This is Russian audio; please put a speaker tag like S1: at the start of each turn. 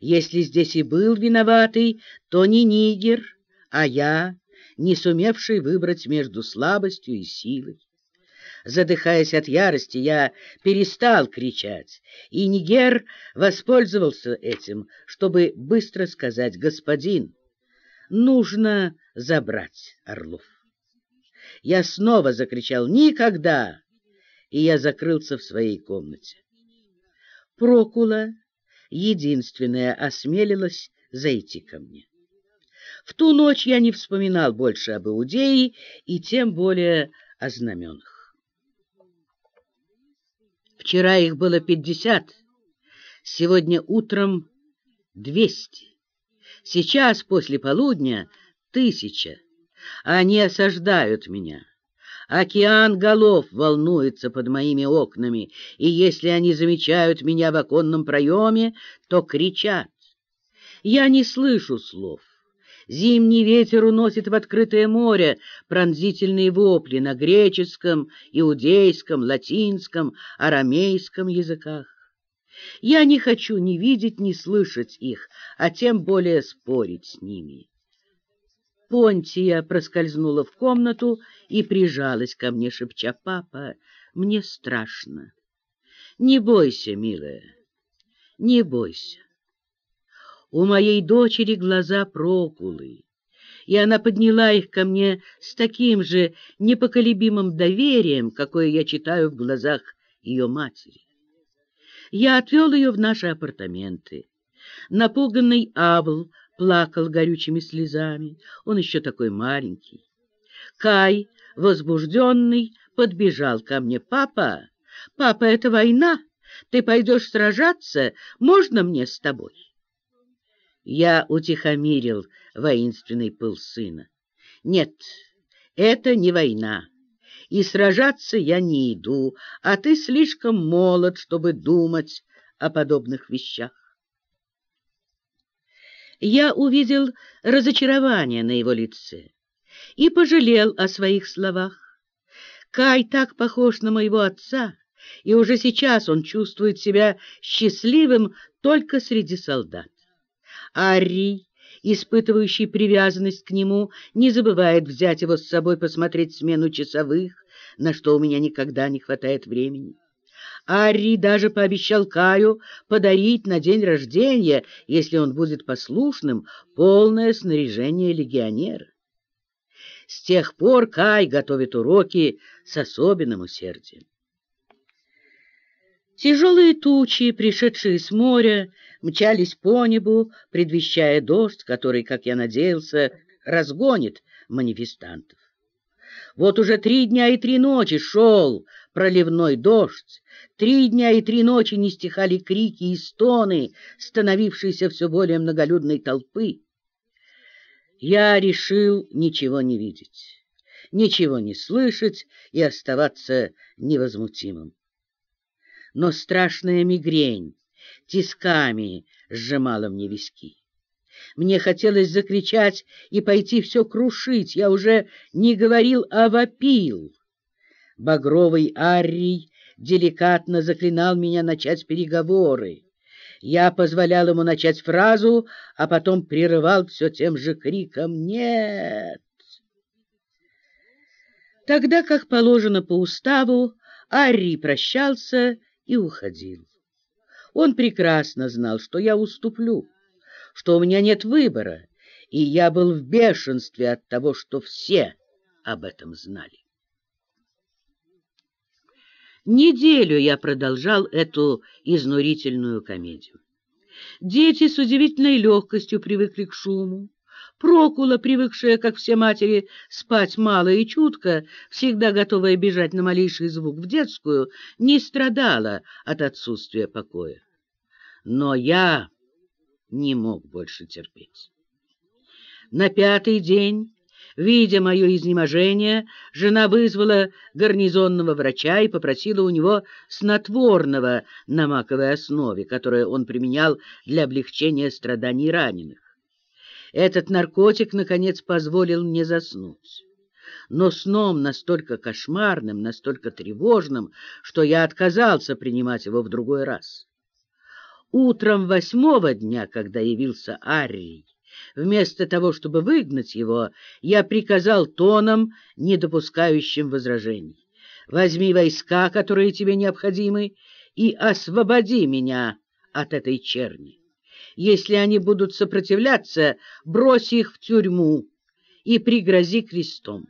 S1: Если здесь и был виноватый, то не Нигер, а я, не сумевший выбрать между слабостью и силой. Задыхаясь от ярости, я перестал кричать, и Нигер воспользовался этим, чтобы быстро сказать «Господин, нужно забрать Орлов». Я снова закричал «Никогда!» и я закрылся в своей комнате. Прокула, единственная, осмелилась зайти ко мне. В ту ночь я не вспоминал больше об Иудее и тем более о знаменах. Вчера их было пятьдесят, сегодня утром двести. Сейчас, после полудня, тысяча. Они осаждают меня. Океан голов волнуется под моими окнами, и если они замечают меня в оконном проеме, то кричат. Я не слышу слов. Зимний ветер уносит в открытое море пронзительные вопли на греческом, иудейском, латинском, арамейском языках. Я не хочу ни видеть, ни слышать их, а тем более спорить с ними. Понтия проскользнула в комнату и прижалась ко мне, шепча, «Папа, мне страшно». «Не бойся, милая, не бойся». У моей дочери глаза прокулы, и она подняла их ко мне с таким же непоколебимым доверием, какое я читаю в глазах ее матери. Я отвел ее в наши апартаменты. Напуганный Авл плакал горючими слезами, он еще такой маленький. Кай, возбужденный, подбежал ко мне. «Папа, папа, это война, ты пойдешь сражаться, можно мне с тобой?» Я утихомирил воинственный пыл сына. Нет, это не война, и сражаться я не иду, а ты слишком молод, чтобы думать о подобных вещах. Я увидел разочарование на его лице и пожалел о своих словах. Кай так похож на моего отца, и уже сейчас он чувствует себя счастливым только среди солдат. Арри, испытывающий привязанность к нему, не забывает взять его с собой посмотреть смену часовых, на что у меня никогда не хватает времени. Арри даже пообещал Каю подарить на день рождения, если он будет послушным, полное снаряжение легионера. С тех пор Кай готовит уроки с особенным усердием. Тяжелые тучи, пришедшие с моря, мчались по небу, предвещая дождь, который, как я надеялся, разгонит манифестантов. Вот уже три дня и три ночи шел проливной дождь, три дня и три ночи не стихали крики и стоны, становившиеся все более многолюдной толпы. Я решил ничего не видеть, ничего не слышать и оставаться невозмутимым но страшная мигрень тисками сжимала мне виски. Мне хотелось закричать и пойти все крушить, я уже не говорил, а вопил. Багровый Аррий деликатно заклинал меня начать переговоры. Я позволял ему начать фразу, а потом прерывал все тем же криком «Нет!». Тогда, как положено по уставу, Аррий прощался и уходил. Он прекрасно знал, что я уступлю, что у меня нет выбора, и я был в бешенстве от того, что все об этом знали. Неделю я продолжал эту изнурительную комедию. Дети с удивительной легкостью привыкли к шуму. Прокула, привыкшая, как все матери, спать мало и чутко, всегда готовая бежать на малейший звук в детскую, не страдала от отсутствия покоя. Но я не мог больше терпеть. На пятый день, видя мое изнеможение, жена вызвала гарнизонного врача и попросила у него снотворного на маковой основе, которое он применял для облегчения страданий раненых. Этот наркотик, наконец, позволил мне заснуть. Но сном настолько кошмарным, настолько тревожным, что я отказался принимать его в другой раз. Утром восьмого дня, когда явился Арий, вместо того, чтобы выгнать его, я приказал тоном, не допускающим возражений. Возьми войска, которые тебе необходимы, и освободи меня от этой черни. Если они будут сопротивляться, брось их в тюрьму и пригрози крестом.